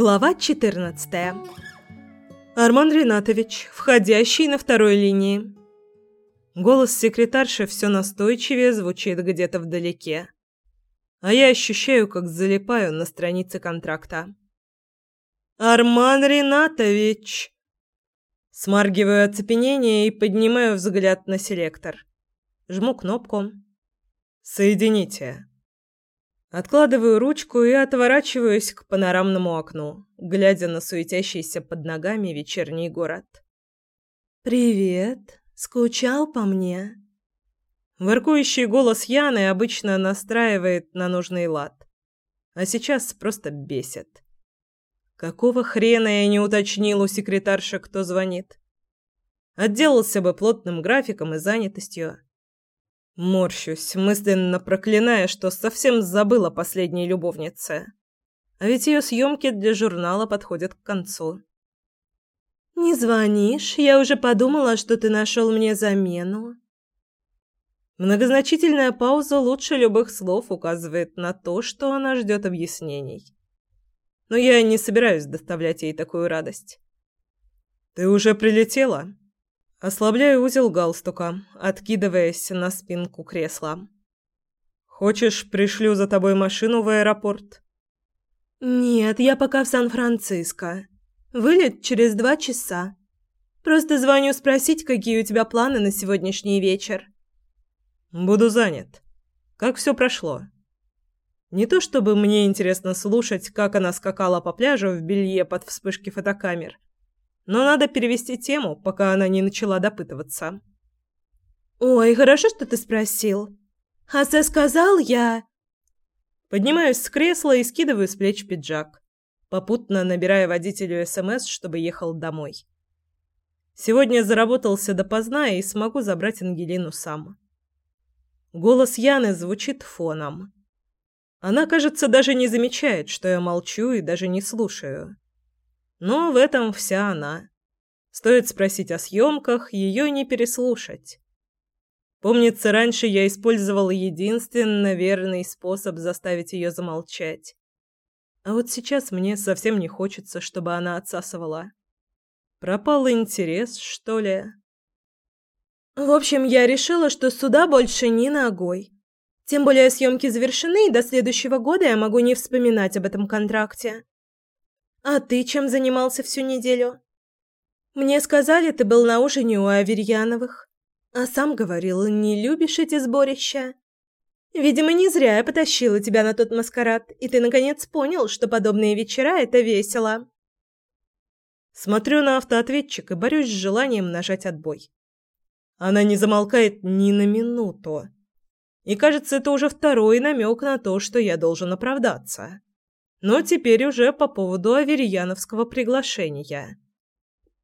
Глава 14. Арман Ринатович, входящий на второй линии. Голос секретарши все настойчивее звучит где-то вдалеке. А я ощущаю, как залипаю на странице контракта. Арман Ринатович. Смаргиваю оцепенение и поднимаю взгляд на селектор. Жму кнопку. Соедините. Откладываю ручку и отворачиваюсь к панорамному окну, глядя на суетящийся под ногами вечерний город. «Привет. Скучал по мне?» Воркующий голос Яны обычно настраивает на нужный лад, а сейчас просто бесит. Какого хрена я не уточнил у секретарши, кто звонит? Отделался бы плотным графиком и занятостью. Морщусь, мысленно проклиная, что совсем забыла последней любовнице. А ведь ее съемки для журнала подходят к концу. «Не звонишь? Я уже подумала, что ты нашел мне замену». Многозначительная пауза лучше любых слов указывает на то, что она ждет объяснений. Но я не собираюсь доставлять ей такую радость. «Ты уже прилетела?» Ослабляю узел галстука, откидываясь на спинку кресла. «Хочешь, пришлю за тобой машину в аэропорт?» «Нет, я пока в Сан-Франциско. Вылет через два часа. Просто звоню спросить, какие у тебя планы на сегодняшний вечер». «Буду занят. Как все прошло?» Не то чтобы мне интересно слушать, как она скакала по пляжу в белье под вспышки фотокамер – но надо перевести тему, пока она не начала допытываться. «Ой, хорошо, что ты спросил. Хасе сказал я...» Поднимаюсь с кресла и скидываю с плеч пиджак, попутно набирая водителю СМС, чтобы ехал домой. Сегодня заработался допоздна и смогу забрать Ангелину сам. Голос Яны звучит фоном. Она, кажется, даже не замечает, что я молчу и даже не слушаю. Но в этом вся она. Стоит спросить о съемках, ее не переслушать. Помнится, раньше я использовал единственно верный способ заставить ее замолчать. А вот сейчас мне совсем не хочется, чтобы она отсасывала. Пропал интерес, что ли? В общем, я решила, что сюда больше ни ногой. Тем более съемки завершены, и до следующего года я могу не вспоминать об этом контракте. «А ты чем занимался всю неделю?» «Мне сказали, ты был на ужине у Аверьяновых, а сам говорил, не любишь эти сборища. Видимо, не зря я потащила тебя на тот маскарад, и ты наконец понял, что подобные вечера — это весело». Смотрю на автоответчик и борюсь с желанием нажать отбой. Она не замолкает ни на минуту. И кажется, это уже второй намек на то, что я должен оправдаться но теперь уже по поводу аверьяновского приглашения.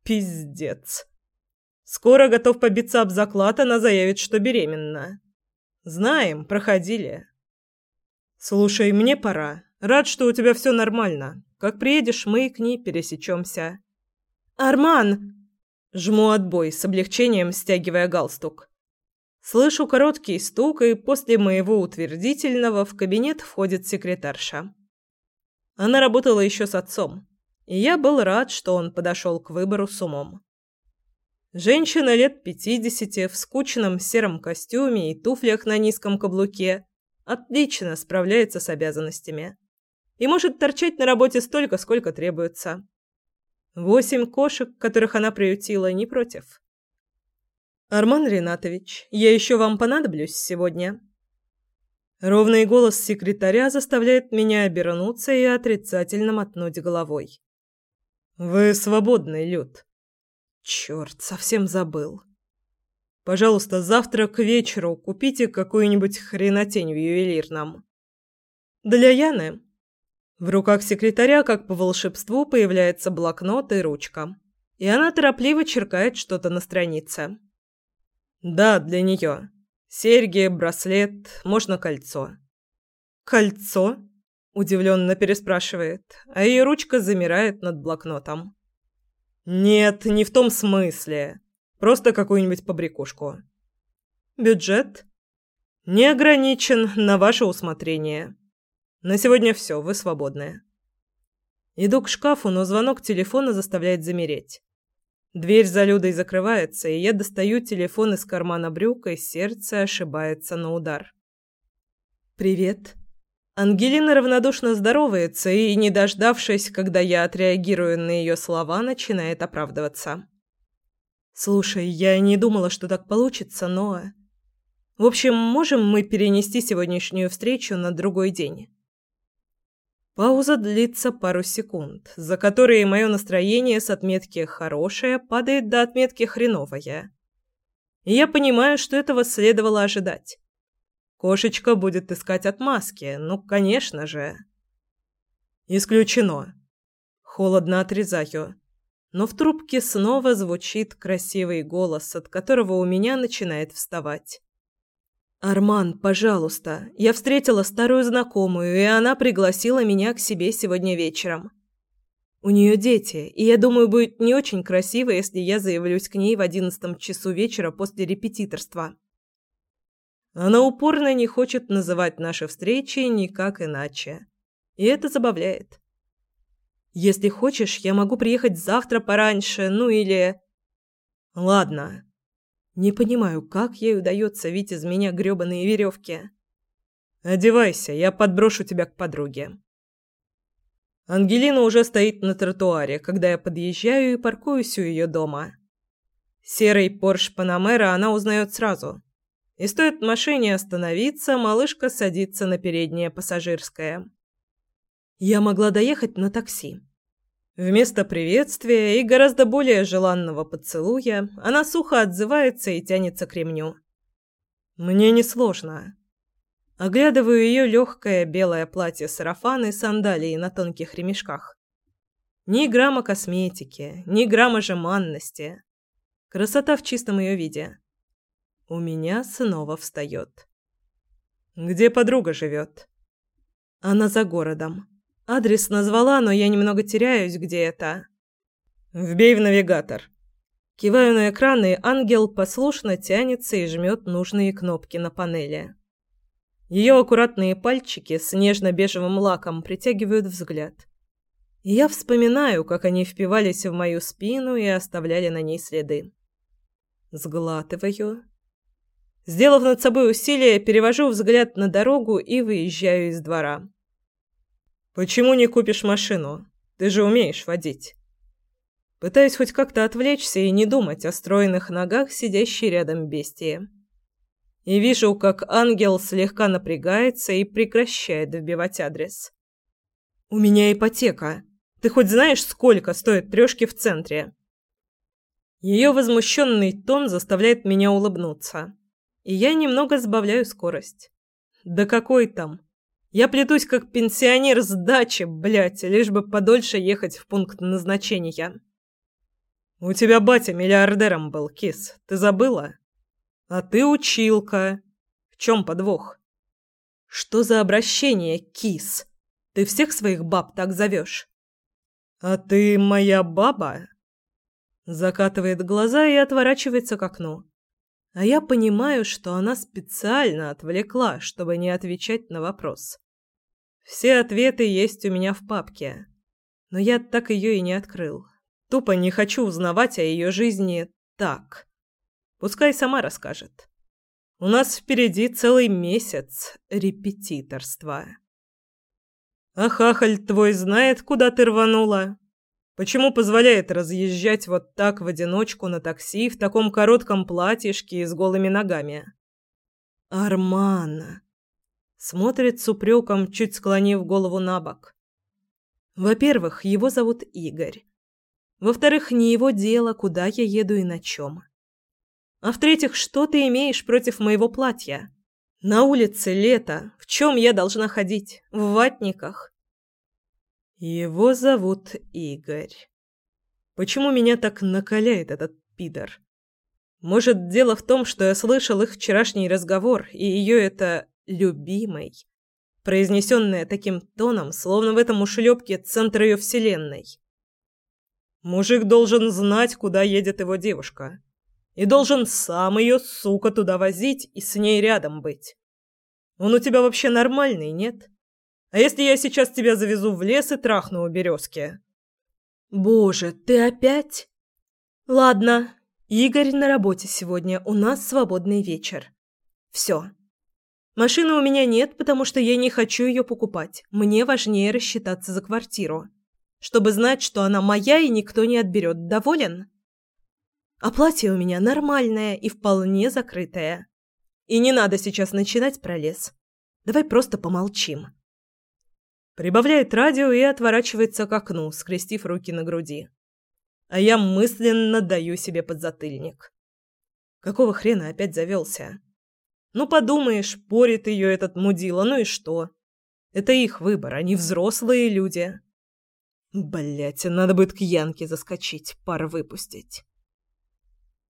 Пиздец. Скоро готов побиться об заклад, она заявит, что беременна. Знаем, проходили. Слушай, мне пора. Рад, что у тебя все нормально. Как приедешь, мы к ней пересечемся. Арман! Жму отбой, с облегчением стягивая галстук. Слышу короткий стук, и после моего утвердительного в кабинет входит секретарша. Она работала еще с отцом, и я был рад, что он подошел к выбору с умом. Женщина лет пятидесяти в скучном сером костюме и туфлях на низком каблуке отлично справляется с обязанностями и может торчать на работе столько, сколько требуется. Восемь кошек, которых она приютила, не против. «Арман Ринатович, я еще вам понадоблюсь сегодня?» Ровный голос секретаря заставляет меня обернуться и отрицательно мотнуть головой. «Вы свободный, Люд». «Черт, совсем забыл. Пожалуйста, завтра к вечеру купите какую-нибудь хренотень в ювелирном». «Для Яны». В руках секретаря, как по волшебству, появляется блокнот и ручка, и она торопливо черкает что-то на странице. «Да, для нее». Серьги, браслет, можно кольцо. Кольцо? удивленно переспрашивает, а ее ручка замирает над блокнотом. Нет, не в том смысле. Просто какую-нибудь побрякушку. Бюджет не ограничен на ваше усмотрение. На сегодня все, вы свободны. Иду к шкафу, но звонок телефона заставляет замереть. Дверь за Людой закрывается, и я достаю телефон из кармана брюк, и сердце ошибается на удар. «Привет». Ангелина равнодушно здоровается и, не дождавшись, когда я отреагирую на ее слова, начинает оправдываться. «Слушай, я не думала, что так получится, но...» «В общем, можем мы перенести сегодняшнюю встречу на другой день?» Пауза длится пару секунд, за которые мое настроение с отметки «хорошее» падает до отметки «хреновое». И я понимаю, что этого следовало ожидать. Кошечка будет искать отмазки, ну, конечно же. Исключено. Холодно отрезаю. Но в трубке снова звучит красивый голос, от которого у меня начинает вставать. «Арман, пожалуйста, я встретила старую знакомую, и она пригласила меня к себе сегодня вечером. У нее дети, и я думаю, будет не очень красиво, если я заявлюсь к ней в одиннадцатом часу вечера после репетиторства». Она упорно не хочет называть наши встречи никак иначе. И это забавляет. «Если хочешь, я могу приехать завтра пораньше, ну или...» «Ладно, не понимаю, как ей удается видеть из меня грёбаные веревки. Одевайся, я подброшу тебя к подруге. Ангелина уже стоит на тротуаре, когда я подъезжаю и паркуюсь у ее дома. Серый Порш Панамера она узнает сразу. И стоит машине остановиться, малышка садится на переднее пассажирское. Я могла доехать на такси. Вместо приветствия и гораздо более желанного поцелуя она сухо отзывается и тянется к ремню. Мне несложно. Оглядываю ее легкое белое платье-сарафан и сандалии на тонких ремешках. Ни грамма косметики, ни грамма жеманности. Красота в чистом ее виде. У меня снова встает. «Где подруга живет?» «Она за городом». Адрес назвала, но я немного теряюсь, где это. Вбей в навигатор. Киваю на экран, и ангел послушно тянется и жмет нужные кнопки на панели. Ее аккуратные пальчики с нежно-бежевым лаком притягивают взгляд. И я вспоминаю, как они впивались в мою спину и оставляли на ней следы. Сглатываю. Сделав над собой усилие, перевожу взгляд на дорогу и выезжаю из двора. «Почему не купишь машину? Ты же умеешь водить». Пытаюсь хоть как-то отвлечься и не думать о стройных ногах сидящей рядом бестии. И вижу, как ангел слегка напрягается и прекращает вбивать адрес. «У меня ипотека. Ты хоть знаешь, сколько стоят трешки в центре?» Ее возмущенный тон заставляет меня улыбнуться. И я немного сбавляю скорость. «Да какой там? Я плетусь как пенсионер с дачи, блядь, лишь бы подольше ехать в пункт назначения. У тебя батя миллиардером был, кис. Ты забыла? А ты училка. В чем подвох? Что за обращение, кис? Ты всех своих баб так зовешь? А ты моя баба? Закатывает глаза и отворачивается к окну. А я понимаю, что она специально отвлекла, чтобы не отвечать на вопрос. Все ответы есть у меня в папке. Но я так ее и не открыл. Тупо не хочу узнавать о ее жизни так. Пускай сама расскажет. У нас впереди целый месяц репетиторства. А хахаль твой знает, куда ты рванула? Почему позволяет разъезжать вот так в одиночку на такси в таком коротком платьишке и с голыми ногами? Арман. Смотрит с упреком, чуть склонив голову на бок. Во-первых, его зовут Игорь. Во-вторых, не его дело, куда я еду и на чем. А в-третьих, что ты имеешь против моего платья? На улице лето. В чем я должна ходить? В ватниках? Его зовут Игорь. Почему меня так накаляет этот пидор? Может, дело в том, что я слышал их вчерашний разговор, и ее это любимой, произнесенная таким тоном, словно в этом ушлепке центр ее вселенной. Мужик должен знать, куда едет его девушка. И должен сам ее, сука, туда возить и с ней рядом быть. Он у тебя вообще нормальный, нет? А если я сейчас тебя завезу в лес и трахну у березки?» «Боже, ты опять?» «Ладно, Игорь на работе сегодня, у нас свободный вечер. Все. Машины у меня нет, потому что я не хочу ее покупать. Мне важнее рассчитаться за квартиру, чтобы знать, что она моя и никто не отберет. Доволен?» А платье у меня нормальное и вполне закрытое. И не надо сейчас начинать про лес. Давай просто помолчим. Прибавляет радио и отворачивается к окну, скрестив руки на груди. А я мысленно даю себе подзатыльник. Какого хрена опять завелся? Ну, подумаешь, порит ее этот мудила, ну и что? Это их выбор, они взрослые люди. Блять, надо будет к Янке заскочить, пар выпустить.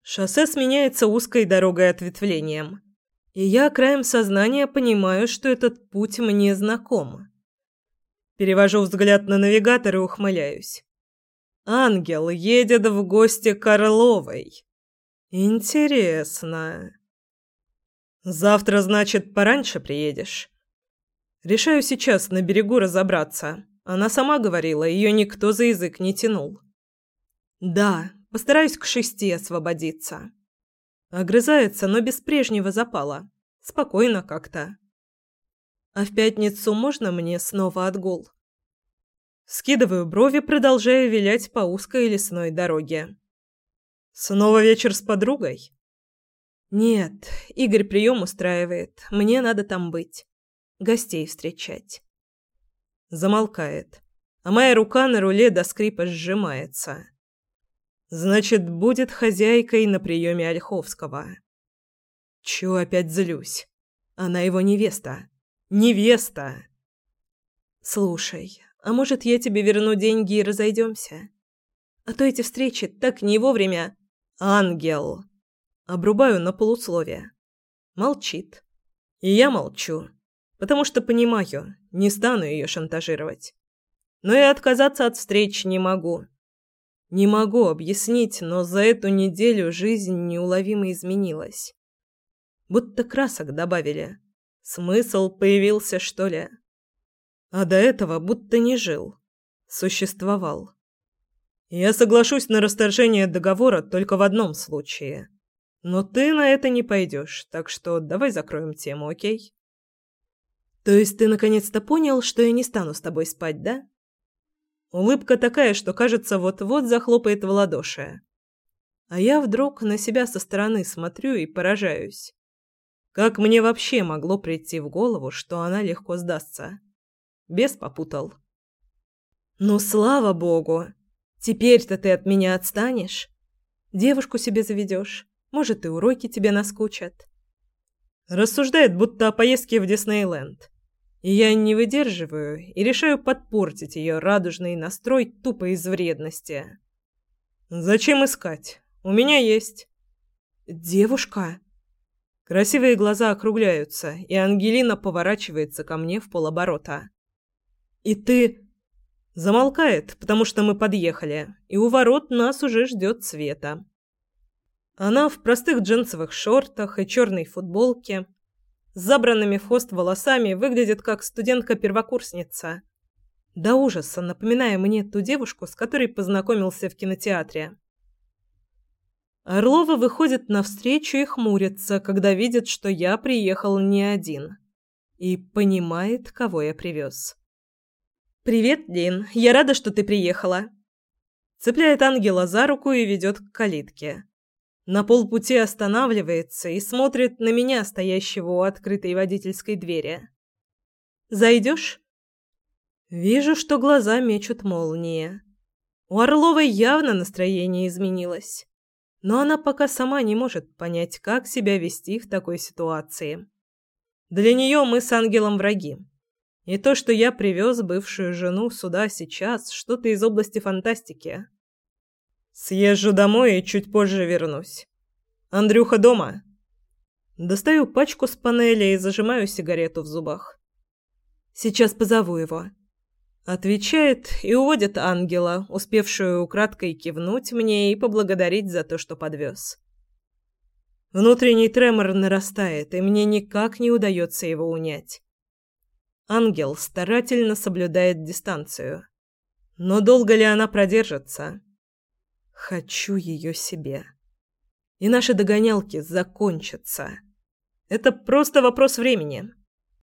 Шоссе сменяется узкой дорогой ответвлением. И я краем сознания понимаю, что этот путь мне знаком. Перевожу взгляд на навигатор и ухмыляюсь. Ангел едет в гости к Орловой. Интересно. Завтра, значит, пораньше приедешь? Решаю сейчас на берегу разобраться. Она сама говорила, ее никто за язык не тянул. Да, Постараюсь к шести освободиться. Огрызается, но без прежнего запала. Спокойно как-то. А в пятницу можно мне снова отгул? Скидываю брови, продолжая вилять по узкой лесной дороге. Снова вечер с подругой? Нет, Игорь прием устраивает. Мне надо там быть. Гостей встречать. Замолкает. А моя рука на руле до скрипа сжимается. Значит, будет хозяйкой на приеме Ольховского. Чё опять злюсь? Она его невеста. Невеста! Слушай, а может, я тебе верну деньги и разойдемся? А то эти встречи так не вовремя. Ангел! Обрубаю на полусловие. Молчит. И я молчу, потому что понимаю, не стану ее шантажировать. Но и отказаться от встреч не могу. Не могу объяснить, но за эту неделю жизнь неуловимо изменилась. Будто красок добавили. Смысл появился, что ли? А до этого будто не жил. Существовал. Я соглашусь на расторжение договора только в одном случае. Но ты на это не пойдешь, так что давай закроем тему, окей? То есть ты наконец-то понял, что я не стану с тобой спать, да? Улыбка такая, что, кажется, вот-вот захлопает в ладоши. А я вдруг на себя со стороны смотрю и поражаюсь. Как мне вообще могло прийти в голову, что она легко сдастся? Бес попутал. «Ну, слава богу! Теперь-то ты от меня отстанешь. Девушку себе заведешь. Может, и уроки тебе наскучат». Рассуждает, будто о поездке в Диснейленд. И я не выдерживаю и решаю подпортить ее радужный настрой тупо из вредности. Зачем искать? У меня есть. Девушка. Красивые глаза округляются, и Ангелина поворачивается ко мне в полоборота. И ты замолкает, потому что мы подъехали, и у ворот нас уже ждет Света. Она в простых джинсовых шортах и черной футболке с забранными в хвост волосами, выглядит как студентка-первокурсница. До ужаса напоминая мне ту девушку, с которой познакомился в кинотеатре. Орлова выходит навстречу и хмурится, когда видит, что я приехал не один. И понимает, кого я привез. «Привет, Лин. Я рада, что ты приехала». Цепляет ангела за руку и ведет к калитке. На полпути останавливается и смотрит на меня, стоящего у открытой водительской двери. «Зайдешь?» Вижу, что глаза мечут молнии. У Орловой явно настроение изменилось. Но она пока сама не может понять, как себя вести в такой ситуации. Для нее мы с ангелом враги. И то, что я привез бывшую жену сюда сейчас, что-то из области фантастики. Съезжу домой и чуть позже вернусь. Андрюха дома. Достаю пачку с панели и зажимаю сигарету в зубах. Сейчас позову его. Отвечает и уводит ангела, успевшую украдкой кивнуть мне и поблагодарить за то, что подвез. Внутренний тремор нарастает, и мне никак не удается его унять. Ангел старательно соблюдает дистанцию. Но долго ли она продержится? Хочу ее себе. И наши догонялки закончатся. Это просто вопрос времени.